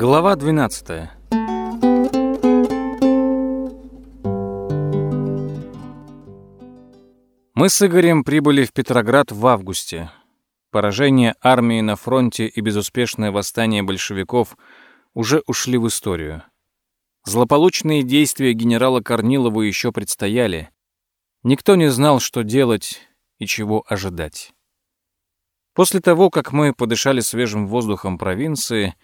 Глава 12 Мы с Игорем прибыли в Петроград в августе. Поражение армии на фронте и безуспешное восстание большевиков уже ушли в историю. Злополучные действия генерала Корнилова еще предстояли. Никто не знал, что делать и чего ожидать. После того, как мы подышали свежим воздухом провинции,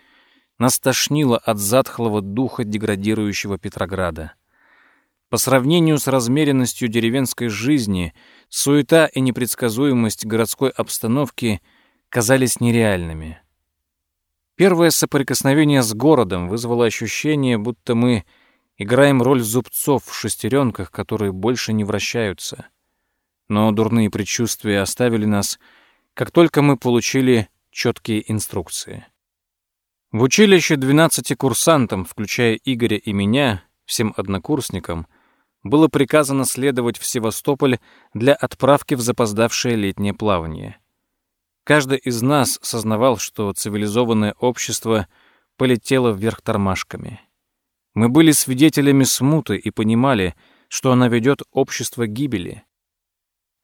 нас тошнило от затхлого духа деградирующего Петрограда. По сравнению с размеренностью деревенской жизни, суета и непредсказуемость городской обстановки казались нереальными. Первое соприкосновение с городом вызвало ощущение, будто мы играем роль зубцов в шестеренках, которые больше не вращаются. Но дурные предчувствия оставили нас, как только мы получили четкие инструкции. В училище 12 курсантам, включая Игоря и меня, всем однокурсникам, было приказано следовать в Севастополь для отправки в запоздавшее летнее плавание. Каждый из нас сознавал, что цивилизованное общество полетело вверх тормашками. Мы были свидетелями смуты и понимали, что она ведет общество к гибели.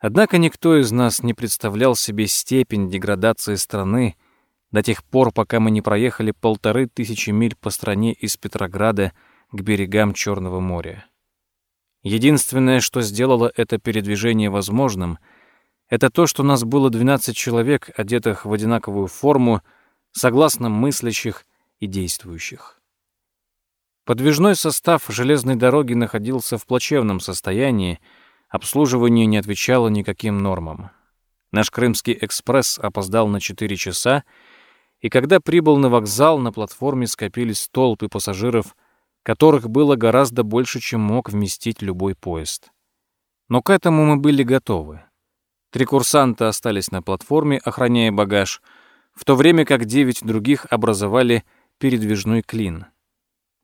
Однако никто из нас не представлял себе степень деградации страны, до тех пор, пока мы не проехали полторы тысячи миль по стране из Петрограда к берегам Черного моря. Единственное, что сделало это передвижение возможным, это то, что нас было 12 человек, одетых в одинаковую форму, согласно мыслящих и действующих. Подвижной состав железной дороги находился в плачевном состоянии, обслуживание не отвечало никаким нормам. Наш Крымский экспресс опоздал на 4 часа, и когда прибыл на вокзал, на платформе скопились толпы пассажиров, которых было гораздо больше, чем мог вместить любой поезд. Но к этому мы были готовы. Три курсанта остались на платформе, охраняя багаж, в то время как девять других образовали передвижной клин.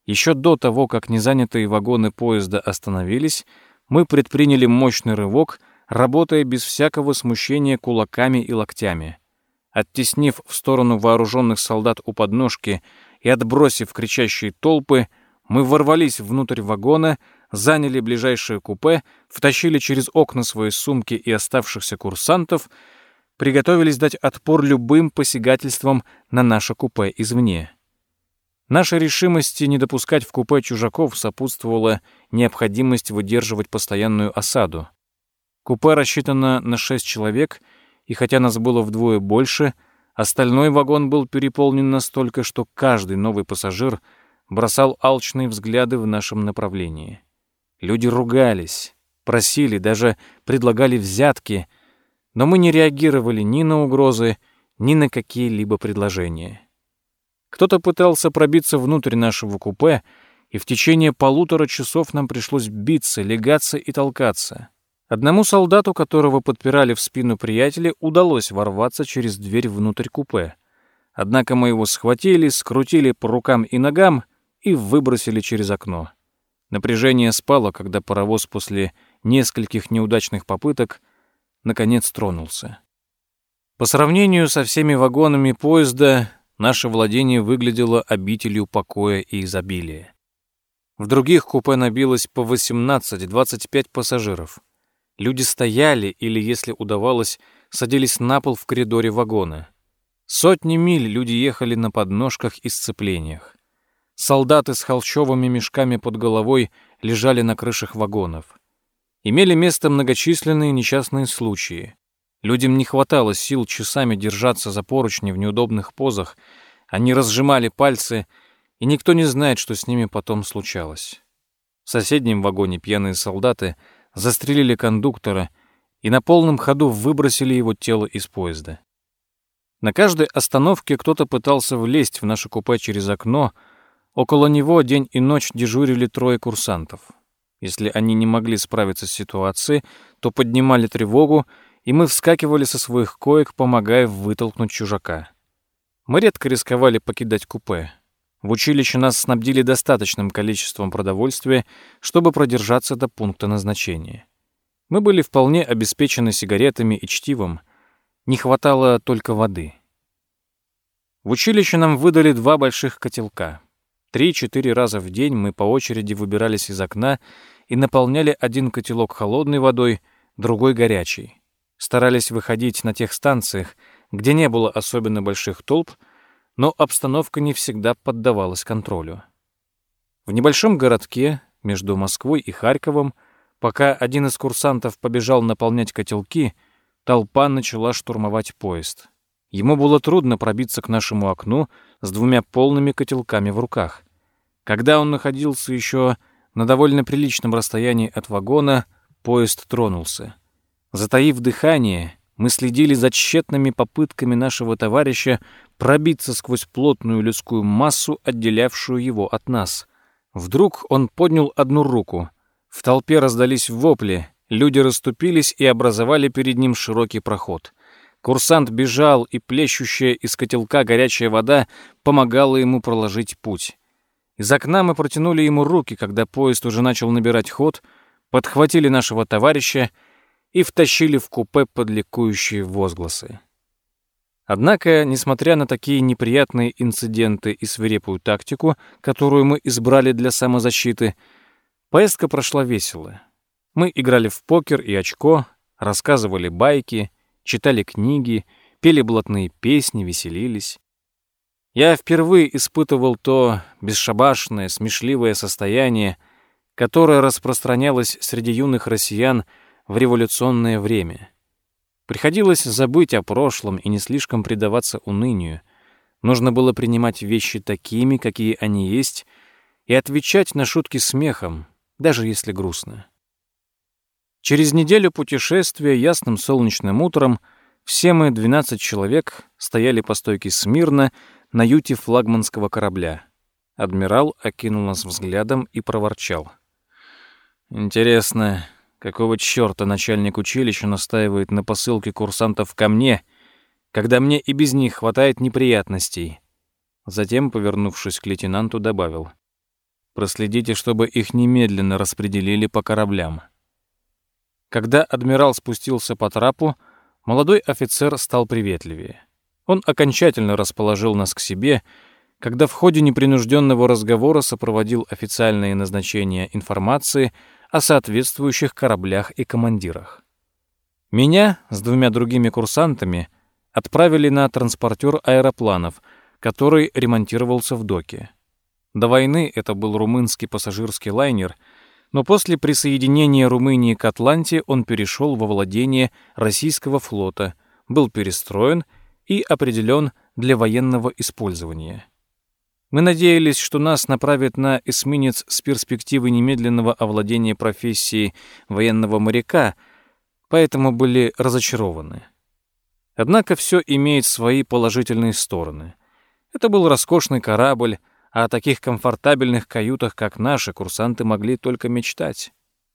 Еще до того, как незанятые вагоны поезда остановились, мы предприняли мощный рывок, работая без всякого смущения кулаками и локтями — Оттеснив в сторону вооруженных солдат у подножки и отбросив кричащие толпы, мы ворвались внутрь вагона, заняли ближайшее купе, втащили через окна свои сумки и оставшихся курсантов, приготовились дать отпор любым посягательствам на наше купе извне. Нашей решимости не допускать в купе чужаков сопутствовала необходимость выдерживать постоянную осаду. Купе рассчитано на шесть человек — и хотя нас было вдвое больше, остальной вагон был переполнен настолько, что каждый новый пассажир бросал алчные взгляды в нашем направлении. Люди ругались, просили, даже предлагали взятки, но мы не реагировали ни на угрозы, ни на какие-либо предложения. Кто-то пытался пробиться внутрь нашего купе, и в течение полутора часов нам пришлось биться, легаться и толкаться. Одному солдату, которого подпирали в спину приятели, удалось ворваться через дверь внутрь купе. Однако мы его схватили, скрутили по рукам и ногам и выбросили через окно. Напряжение спало, когда паровоз после нескольких неудачных попыток наконец тронулся. По сравнению со всеми вагонами поезда, наше владение выглядело обителью покоя и изобилия. В других купе набилось по 18-25 пассажиров. Люди стояли или, если удавалось, садились на пол в коридоре вагона. Сотни миль люди ехали на подножках и сцеплениях. Солдаты с холщовыми мешками под головой лежали на крышах вагонов. Имели место многочисленные несчастные случаи. Людям не хватало сил часами держаться за поручни в неудобных позах, они разжимали пальцы, и никто не знает, что с ними потом случалось. В соседнем вагоне пьяные солдаты — застрелили кондуктора и на полном ходу выбросили его тело из поезда. На каждой остановке кто-то пытался влезть в наше купе через окно. Около него день и ночь дежурили трое курсантов. Если они не могли справиться с ситуацией, то поднимали тревогу, и мы вскакивали со своих коек, помогая вытолкнуть чужака. Мы редко рисковали покидать купе. В училище нас снабдили достаточным количеством продовольствия, чтобы продержаться до пункта назначения. Мы были вполне обеспечены сигаретами и чтивом. Не хватало только воды. В училище нам выдали два больших котелка. Три-четыре раза в день мы по очереди выбирались из окна и наполняли один котелок холодной водой, другой горячей. Старались выходить на тех станциях, где не было особенно больших толп, но обстановка не всегда поддавалась контролю. В небольшом городке между Москвой и Харьковом, пока один из курсантов побежал наполнять котелки, толпа начала штурмовать поезд. Ему было трудно пробиться к нашему окну с двумя полными котелками в руках. Когда он находился еще на довольно приличном расстоянии от вагона, поезд тронулся. Затаив дыхание, мы следили за тщетными попытками нашего товарища пробиться сквозь плотную людскую массу, отделявшую его от нас. Вдруг он поднял одну руку. В толпе раздались вопли, люди расступились и образовали перед ним широкий проход. Курсант бежал, и плещущая из котелка горячая вода помогала ему проложить путь. Из окна мы протянули ему руки, когда поезд уже начал набирать ход, подхватили нашего товарища и втащили в купе под ликующие возгласы. Однако, несмотря на такие неприятные инциденты и свирепую тактику, которую мы избрали для самозащиты, поездка прошла весело. Мы играли в покер и очко, рассказывали байки, читали книги, пели блатные песни, веселились. Я впервые испытывал то бесшабашное, смешливое состояние, которое распространялось среди юных россиян в революционное время. Приходилось забыть о прошлом и не слишком предаваться унынию. Нужно было принимать вещи такими, какие они есть, и отвечать на шутки смехом, даже если грустно. Через неделю путешествия ясным солнечным утром все мы, 12 человек, стояли по стойке смирно на юте флагманского корабля. Адмирал окинул нас взглядом и проворчал. «Интересно, Какого чёрта начальник училища настаивает на посылке курсантов ко мне, когда мне и без них хватает неприятностей? Затем, повернувшись к лейтенанту, добавил. Проследите, чтобы их немедленно распределили по кораблям. Когда адмирал спустился по трапу, молодой офицер стал приветливее. Он окончательно расположил нас к себе, когда в ходе непринужденного разговора сопроводил официальные назначения информации — о соответствующих кораблях и командирах. Меня с двумя другими курсантами отправили на транспортер аэропланов, который ремонтировался в доке. До войны это был румынский пассажирский лайнер, но после присоединения Румынии к Атланте он перешел во владение российского флота, был перестроен и определен для военного использования. Мы надеялись, что нас направят на эсминец с перспективой немедленного овладения профессией военного моряка, поэтому были разочарованы. Однако все имеет свои положительные стороны. Это был роскошный корабль, а о таких комфортабельных каютах, как наши, курсанты могли только мечтать.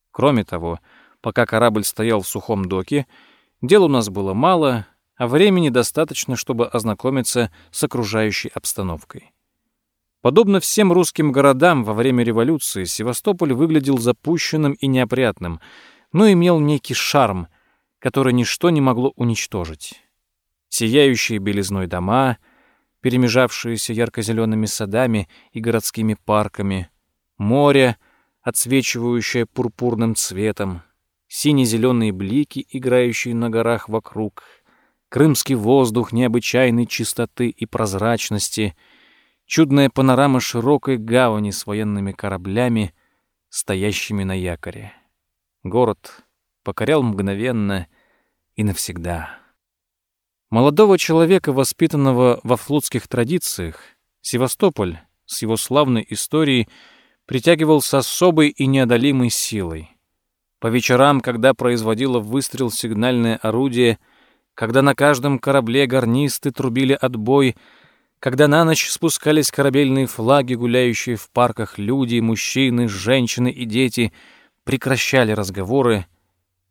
Кроме того, пока корабль стоял в сухом доке, дел у нас было мало, а времени достаточно, чтобы ознакомиться с окружающей обстановкой. Подобно всем русским городам во время революции, Севастополь выглядел запущенным и неопрятным, но имел некий шарм, который ничто не могло уничтожить. Сияющие белизной дома, перемежавшиеся ярко-зелеными садами и городскими парками, море, отсвечивающее пурпурным цветом, сине-зеленые блики, играющие на горах вокруг, крымский воздух необычайной чистоты и прозрачности — чудная панорама широкой гавани с военными кораблями, стоящими на якоре. Город покорял мгновенно и навсегда. Молодого человека, воспитанного во флотских традициях, Севастополь с его славной историей притягивал с особой и неодолимой силой. По вечерам, когда производило выстрел сигнальное орудие, когда на каждом корабле гарнисты трубили отбой — когда на ночь спускались корабельные флаги, гуляющие в парках люди, мужчины, женщины и дети, прекращали разговоры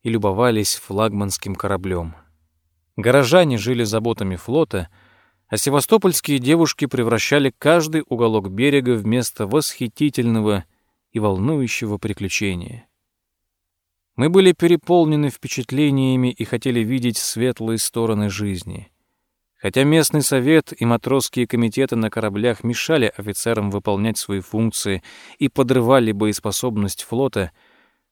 и любовались флагманским кораблем. Горожане жили заботами флота, а севастопольские девушки превращали каждый уголок берега в место восхитительного и волнующего приключения. Мы были переполнены впечатлениями и хотели видеть светлые стороны жизни — Хотя местный совет и матросские комитеты на кораблях мешали офицерам выполнять свои функции и подрывали боеспособность флота,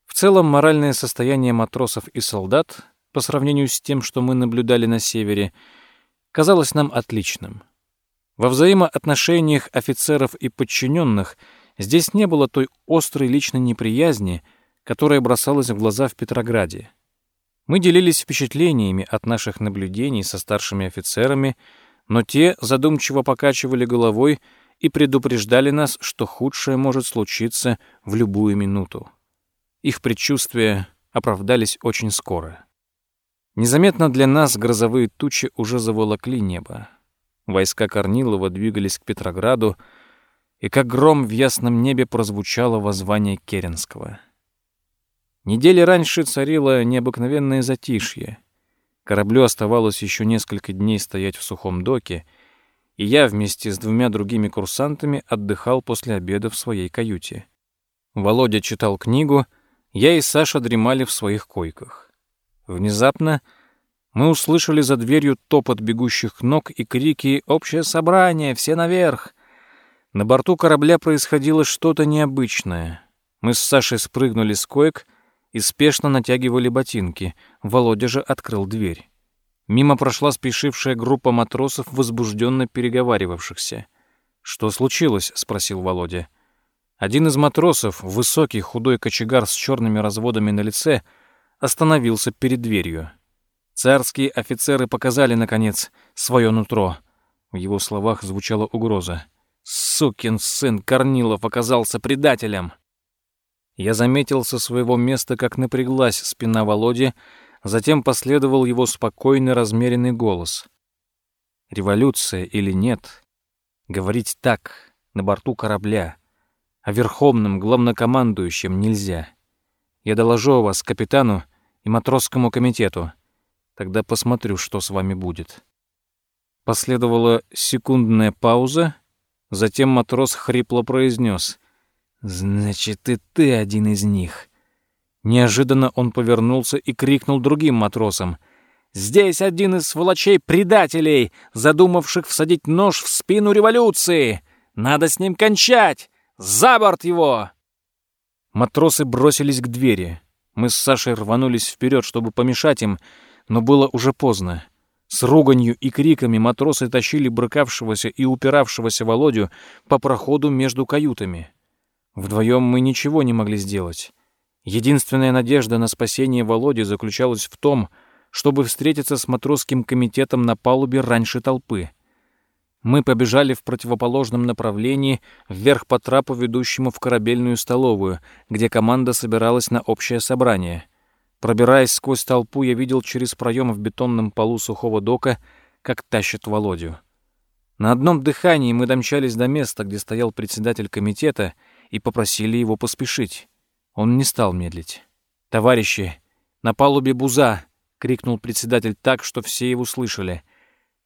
в целом моральное состояние матросов и солдат, по сравнению с тем, что мы наблюдали на севере, казалось нам отличным. Во взаимоотношениях офицеров и подчиненных здесь не было той острой личной неприязни, которая бросалась в глаза в Петрограде. Мы делились впечатлениями от наших наблюдений со старшими офицерами, но те задумчиво покачивали головой и предупреждали нас, что худшее может случиться в любую минуту. Их предчувствия оправдались очень скоро. Незаметно для нас грозовые тучи уже заволокли небо. Войска Корнилова двигались к Петрограду, и как гром в ясном небе прозвучало воззвание Керенского — Недели раньше царило необыкновенное затишье. Кораблю оставалось еще несколько дней стоять в сухом доке, и я вместе с двумя другими курсантами отдыхал после обеда в своей каюте. Володя читал книгу, я и Саша дремали в своих койках. Внезапно мы услышали за дверью топот бегущих ног и крики «Общее собрание! Все наверх!». На борту корабля происходило что-то необычное. Мы с Сашей спрыгнули с коек — и спешно натягивали ботинки. Володя же открыл дверь. Мимо прошла спешившая группа матросов, возбужденно переговаривавшихся. «Что случилось?» — спросил Володя. Один из матросов, высокий худой кочегар с черными разводами на лице, остановился перед дверью. Царские офицеры показали, наконец, свое нутро. В его словах звучала угроза. «Сукин сын Корнилов оказался предателем!» Я заметил со своего места, как напряглась спина Володи, затем последовал его спокойный, размеренный голос. Революция или нет? Говорить так, на борту корабля, а верховным главнокомандующим нельзя. Я доложу о вас капитану и матросскому комитету. Тогда посмотрю, что с вами будет. Последовала секундная пауза, затем матрос хрипло произнес — «Значит, и ты один из них». Неожиданно он повернулся и крикнул другим матросам. «Здесь один из сволочей-предателей, задумавших всадить нож в спину революции! Надо с ним кончать! За борт его!» Матросы бросились к двери. Мы с Сашей рванулись вперед, чтобы помешать им, но было уже поздно. С руганью и криками матросы тащили брыкавшегося и упиравшегося Володю по проходу между каютами. Вдвоем мы ничего не могли сделать. Единственная надежда на спасение Володи заключалась в том, чтобы встретиться с матросским комитетом на палубе раньше толпы. Мы побежали в противоположном направлении вверх по трапу, ведущему в корабельную столовую, где команда собиралась на общее собрание. Пробираясь сквозь толпу, я видел через проем в бетонном полу сухого дока, как тащат Володю. На одном дыхании мы домчались до места, где стоял председатель комитета — и попросили его поспешить. Он не стал медлить. «Товарищи, на палубе Буза!» — крикнул председатель так, что все его слышали.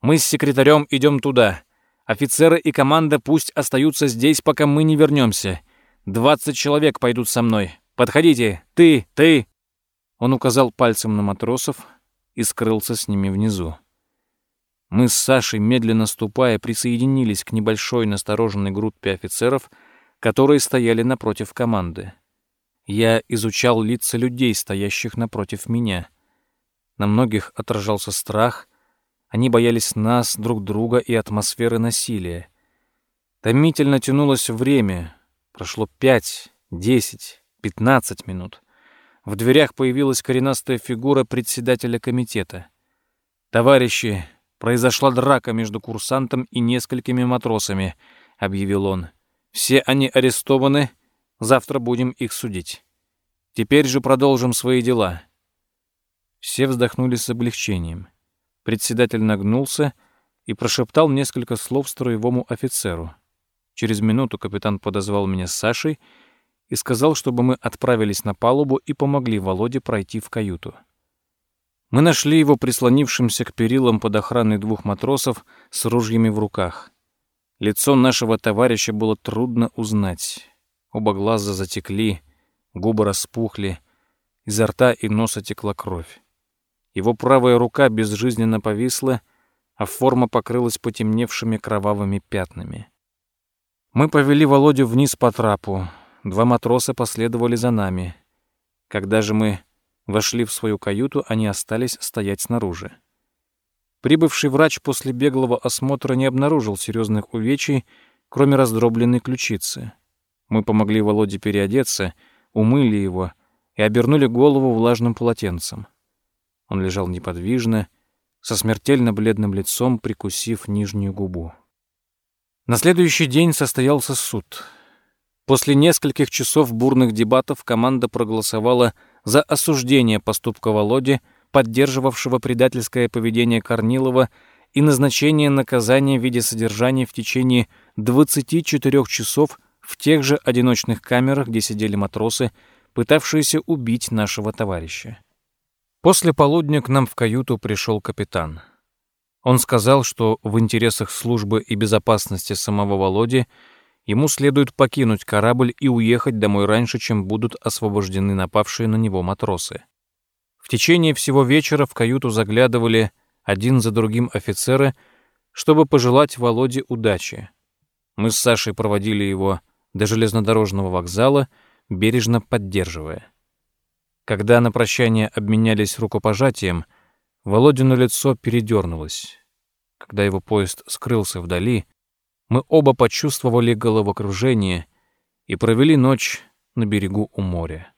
«Мы с секретарем идем туда. Офицеры и команда пусть остаются здесь, пока мы не вернемся. Двадцать человек пойдут со мной. Подходите! Ты! Ты!» Он указал пальцем на матросов и скрылся с ними внизу. Мы с Сашей, медленно ступая, присоединились к небольшой настороженной группе офицеров — которые стояли напротив команды. Я изучал лица людей, стоящих напротив меня. На многих отражался страх, они боялись нас, друг друга и атмосферы насилия. Томительно тянулось время, прошло пять, десять, пятнадцать минут. В дверях появилась коренастая фигура председателя комитета. «Товарищи, произошла драка между курсантом и несколькими матросами», — объявил он. Все они арестованы, завтра будем их судить. Теперь же продолжим свои дела». Все вздохнули с облегчением. Председатель нагнулся и прошептал несколько слов строевому офицеру. Через минуту капитан подозвал меня с Сашей и сказал, чтобы мы отправились на палубу и помогли Володе пройти в каюту. Мы нашли его прислонившимся к перилам под охраной двух матросов с ружьями в руках. Лицо нашего товарища было трудно узнать. Оба глаза затекли, губы распухли, изо рта и носа текла кровь. Его правая рука безжизненно повисла, а форма покрылась потемневшими кровавыми пятнами. Мы повели Володю вниз по трапу. Два матроса последовали за нами. Когда же мы вошли в свою каюту, они остались стоять снаружи. Прибывший врач после беглого осмотра не обнаружил серьезных увечий, кроме раздробленной ключицы. Мы помогли Володе переодеться, умыли его и обернули голову влажным полотенцем. Он лежал неподвижно, со смертельно бледным лицом, прикусив нижнюю губу. На следующий день состоялся суд. После нескольких часов бурных дебатов команда проголосовала за осуждение поступка Володи, поддерживавшего предательское поведение Корнилова, и назначение наказания в виде содержания в течение 24 часов в тех же одиночных камерах, где сидели матросы, пытавшиеся убить нашего товарища. После полудня к нам в каюту пришел капитан. Он сказал, что в интересах службы и безопасности самого Володи ему следует покинуть корабль и уехать домой раньше, чем будут освобождены напавшие на него матросы. В течение всего вечера в каюту заглядывали один за другим офицеры, чтобы пожелать Володе удачи. Мы с Сашей проводили его до железнодорожного вокзала, бережно поддерживая. Когда на прощание обменялись рукопожатием, Володино лицо передернулось. Когда его поезд скрылся вдали, мы оба почувствовали головокружение и провели ночь на берегу у моря.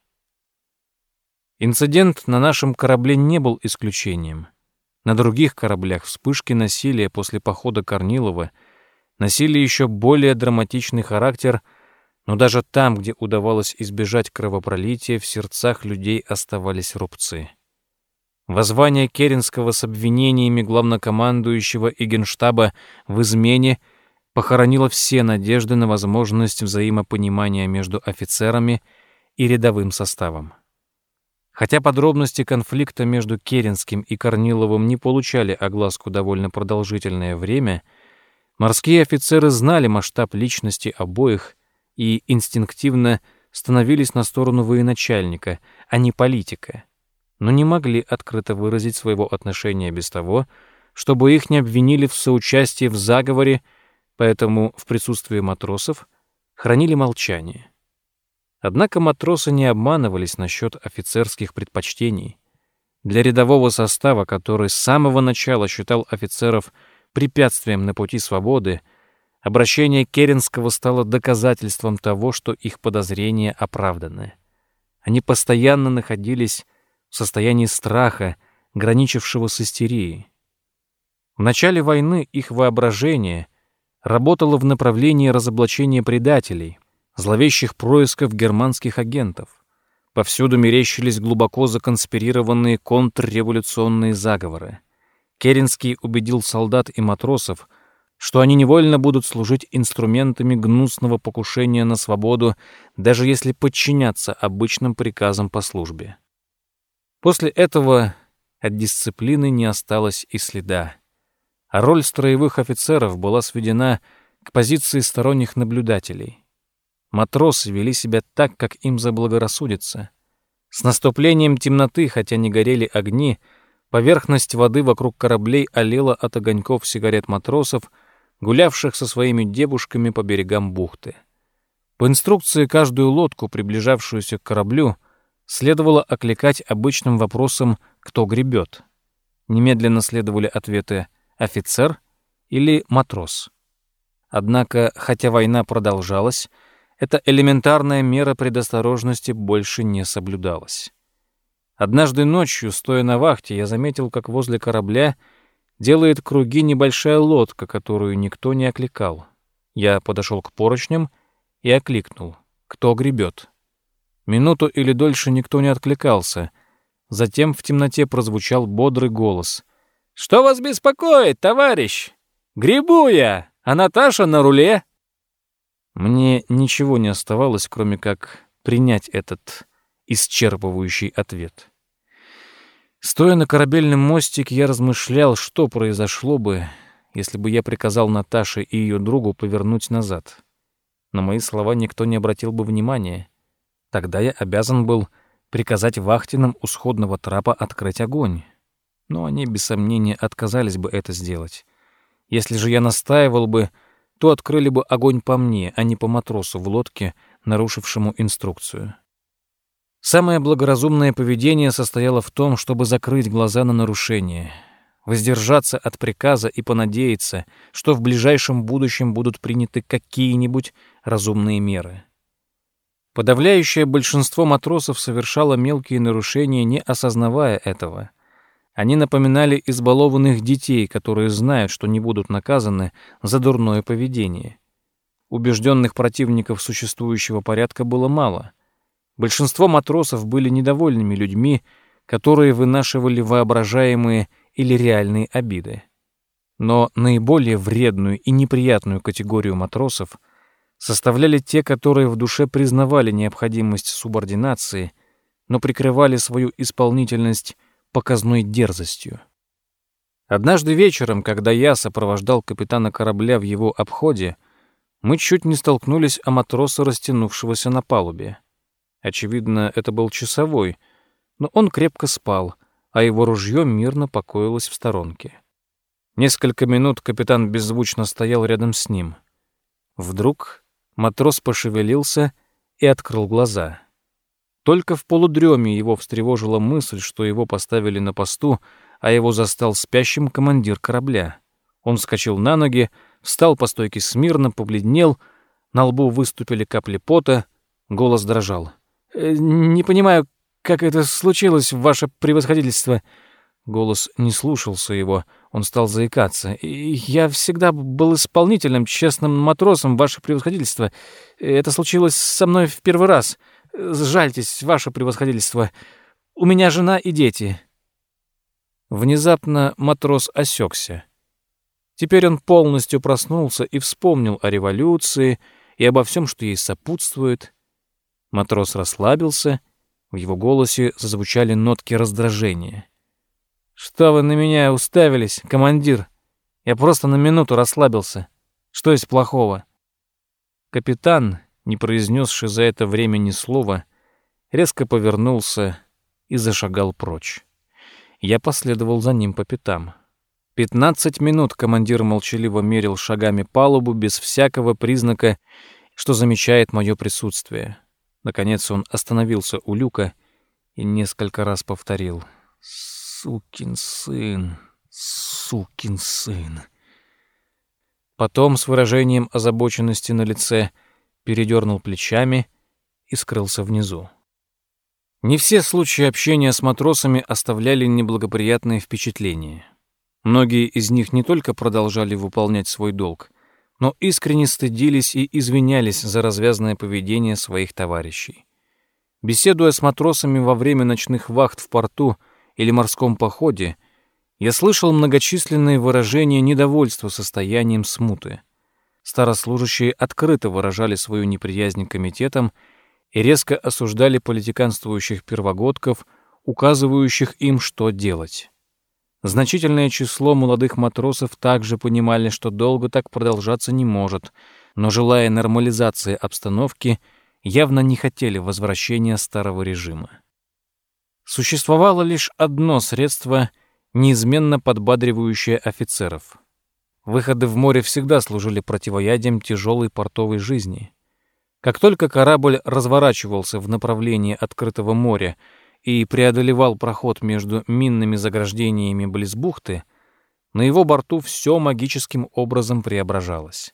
Инцидент на нашем корабле не был исключением. На других кораблях вспышки насилия после похода Корнилова носили еще более драматичный характер — но даже там, где удавалось избежать кровопролития, в сердцах людей оставались рубцы. Воззвание Керенского с обвинениями главнокомандующего и генштаба в измене похоронило все надежды на возможность взаимопонимания между офицерами и рядовым составом. Хотя подробности конфликта между Керенским и Корниловым не получали огласку довольно продолжительное время, морские офицеры знали масштаб личности обоих и инстинктивно становились на сторону военачальника, а не политика, но не могли открыто выразить своего отношения без того, чтобы их не обвинили в соучастии в заговоре, поэтому в присутствии матросов хранили молчание. Однако матросы не обманывались насчет офицерских предпочтений. Для рядового состава, который с самого начала считал офицеров препятствием на пути свободы, Обращение Керенского стало доказательством того, что их подозрения оправданы. Они постоянно находились в состоянии страха, граничившего с истерией. В начале войны их воображение работало в направлении разоблачения предателей, зловещих происков германских агентов. Повсюду мерещились глубоко законспирированные контрреволюционные заговоры. Керенский убедил солдат и матросов, что они невольно будут служить инструментами гнусного покушения на свободу, даже если подчиняться обычным приказам по службе. После этого от дисциплины не осталось и следа. А роль строевых офицеров была сведена к позиции сторонних наблюдателей. Матросы вели себя так, как им заблагорассудится. С наступлением темноты, хотя не горели огни, поверхность воды вокруг кораблей олела от огоньков сигарет матросов — гулявших со своими девушками по берегам бухты. По инструкции каждую лодку, приближавшуюся к кораблю, следовало окликать обычным вопросом «кто гребет?». Немедленно следовали ответы «офицер» или «матрос». Однако, хотя война продолжалась, эта элементарная мера предосторожности больше не соблюдалась. Однажды ночью, стоя на вахте, я заметил, как возле корабля — делает круги небольшая лодка, которую никто не окликал. Я подошел к поручням и окликнул. Кто гребет? Минуту или дольше никто не откликался. Затем в темноте прозвучал бодрый голос. «Что вас беспокоит, товарищ? Гребу я, а Наташа на руле». Мне ничего не оставалось, кроме как принять этот исчерпывающий ответ. Стоя на корабельном мостике, я размышлял, что произошло бы, если бы я приказал Наташе и ее другу повернуть назад. На мои слова никто не обратил бы внимания. Тогда я обязан был приказать вахтенным у сходного трапа открыть огонь. Но они, без сомнения, отказались бы это сделать. Если же я настаивал бы, то открыли бы огонь по мне, а не по матросу в лодке, нарушившему инструкцию. Самое благоразумное поведение состояло в том, чтобы закрыть глаза на нарушение, воздержаться от приказа и понадеяться, что в ближайшем будущем будут приняты какие-нибудь разумные меры. Подавляющее большинство матросов совершало мелкие нарушения, не осознавая этого. Они напоминали избалованных детей, которые знают, что не будут наказаны за дурное поведение. Убежденных противников существующего порядка было мало. Большинство матросов были недовольными людьми, которые вынашивали воображаемые или реальные обиды. Но наиболее вредную и неприятную категорию матросов составляли те, которые в душе признавали необходимость субординации, но прикрывали свою исполнительность показной дерзостью. Однажды вечером, когда я сопровождал капитана корабля в его обходе, мы чуть не столкнулись о матроса, растянувшегося на палубе. Очевидно, это был часовой, но он крепко спал, а его ружье мирно покоилось в сторонке. Несколько минут капитан беззвучно стоял рядом с ним. Вдруг матрос пошевелился и открыл глаза. Только в полудреме его встревожила мысль, что его поставили на посту, а его застал спящим командир корабля. Он вскочил на ноги, встал по стойке смирно, побледнел, на лбу выступили капли пота, голос дрожал. «Э, «Не понимаю, как это случилось, ваше превосходительство». Голос не слушался его, он стал заикаться. «Я всегда был исполнительным, честным матросом, ваше превосходительство. Это случилось со мной в первый раз». Сжальтесь, ваше превосходительство. У меня жена и дети». Внезапно матрос осекся. Теперь он полностью проснулся и вспомнил о революции и обо всем, что ей сопутствует. Матрос расслабился, в его голосе зазвучали нотки раздражения. «Что вы на меня уставились, командир? Я просто на минуту расслабился. Что есть плохого?» Капитан, не произнесший за это время ни слова, резко повернулся и зашагал прочь. Я последовал за ним по пятам. Пятнадцать минут командир молчаливо мерил шагами палубу без всякого признака, что замечает мое присутствие. Наконец он остановился у люка и несколько раз повторил «Сукин сын, сукин сын». Потом с выражением озабоченности на лице — передернул плечами и скрылся внизу. Не все случаи общения с матросами оставляли неблагоприятные впечатления. Многие из них не только продолжали выполнять свой долг, но искренне стыдились и извинялись за развязное поведение своих товарищей. Беседуя с матросами во время ночных вахт в порту или морском походе, я слышал многочисленные выражения недовольства состоянием смуты старослужащие открыто выражали свою неприязнь к комитетам и резко осуждали политиканствующих первогодков, указывающих им, что делать. Значительное число молодых матросов также понимали, что долго так продолжаться не может, но, желая нормализации обстановки, явно не хотели возвращения старого режима. Существовало лишь одно средство, неизменно подбадривающее офицеров — Выходы в море всегда служили противоядием тяжелой портовой жизни. Как только корабль разворачивался в направлении открытого моря и преодолевал проход между минными заграждениями близ бухты, на его борту все магическим образом преображалось.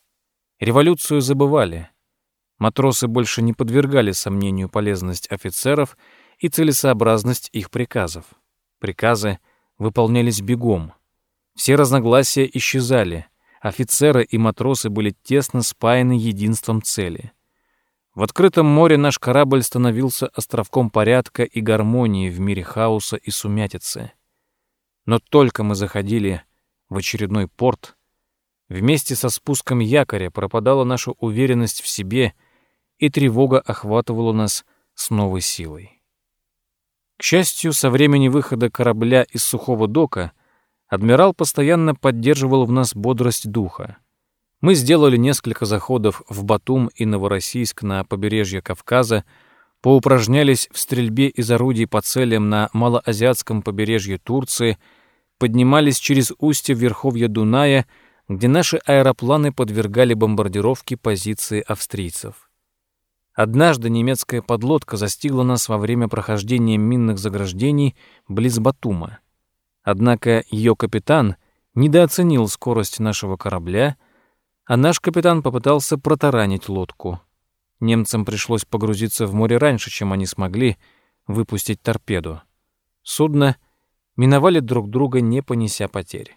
Революцию забывали. Матросы больше не подвергали сомнению полезность офицеров и целесообразность их приказов. Приказы выполнялись бегом — все разногласия исчезали. Офицеры и матросы были тесно спаяны единством цели. В открытом море наш корабль становился островком порядка и гармонии в мире хаоса и сумятицы. Но только мы заходили в очередной порт, вместе со спуском якоря пропадала наша уверенность в себе, и тревога охватывала нас с новой силой. К счастью, со времени выхода корабля из сухого дока — Адмирал постоянно поддерживал в нас бодрость духа. Мы сделали несколько заходов в Батум и Новороссийск на побережье Кавказа, поупражнялись в стрельбе из орудий по целям на малоазиатском побережье Турции, поднимались через устье верховья Дуная где наши аэропланы подвергали бомбардировке позиции австрийцев. Однажды немецкая подлодка застигла нас во время прохождения минных заграждений близ Батума. Однако ее капитан недооценил скорость нашего корабля, а наш капитан попытался протаранить лодку. Немцам пришлось погрузиться в море раньше, чем они смогли выпустить торпеду. Судно миновали друг друга, не понеся потерь.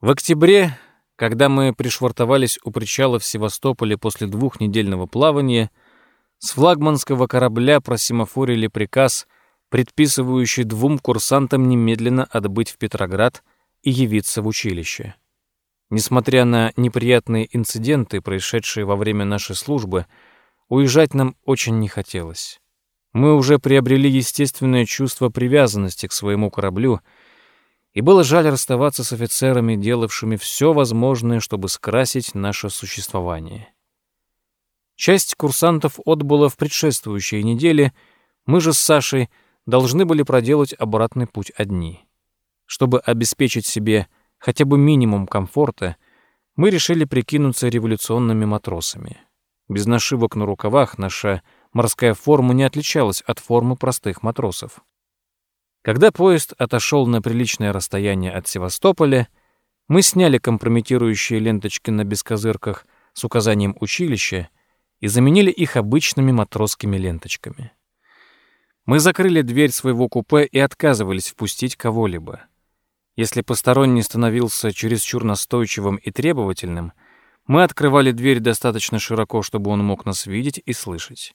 В октябре, когда мы пришвартовались у причала в Севастополе после двухнедельного плавания, с флагманского корабля просимофорили приказ, предписывающий двум курсантам немедленно отбыть в Петроград и явиться в училище. Несмотря на неприятные инциденты, происшедшие во время нашей службы, уезжать нам очень не хотелось. Мы уже приобрели естественное чувство привязанности к своему кораблю, и было жаль расставаться с офицерами, делавшими все возможное, чтобы скрасить наше существование. Часть курсантов отбыла в предшествующей неделе, мы же с Сашей должны были проделать обратный путь одни. Чтобы обеспечить себе хотя бы минимум комфорта, мы решили прикинуться революционными матросами. Без нашивок на рукавах наша морская форма не отличалась от формы простых матросов. Когда поезд отошел на приличное расстояние от Севастополя, мы сняли компрометирующие ленточки на бескозырках с указанием училища и заменили их обычными матросскими ленточками. Мы закрыли дверь своего купе и отказывались впустить кого-либо. Если посторонний становился чересчур настойчивым и требовательным, мы открывали дверь достаточно широко, чтобы он мог нас видеть и слышать.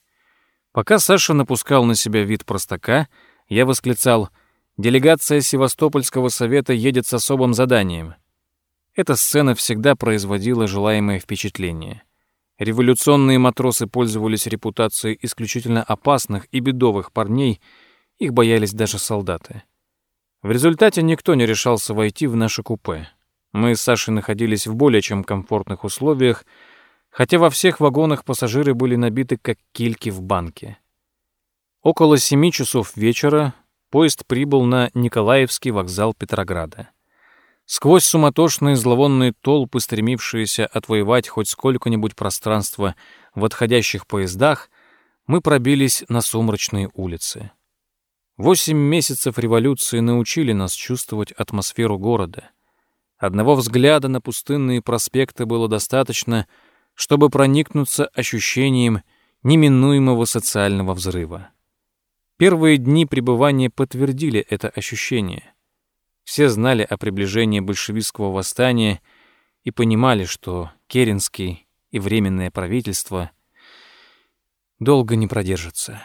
Пока Саша напускал на себя вид простака, я восклицал «Делегация Севастопольского совета едет с особым заданием». Эта сцена всегда производила желаемое впечатление. Революционные матросы пользовались репутацией исключительно опасных и бедовых парней, их боялись даже солдаты. В результате никто не решался войти в наше купе. Мы с Сашей находились в более чем комфортных условиях, хотя во всех вагонах пассажиры были набиты как кильки в банке. Около семи часов вечера поезд прибыл на Николаевский вокзал Петрограда. Сквозь суматошные зловонные толпы, стремившиеся отвоевать хоть сколько-нибудь пространства в отходящих поездах, мы пробились на сумрачные улицы. Восемь месяцев революции научили нас чувствовать атмосферу города. Одного взгляда на пустынные проспекты было достаточно — чтобы проникнуться ощущением неминуемого социального взрыва. Первые дни пребывания подтвердили это ощущение. Все знали о приближении большевистского восстания и понимали, что Керенский и Временное правительство долго не продержатся.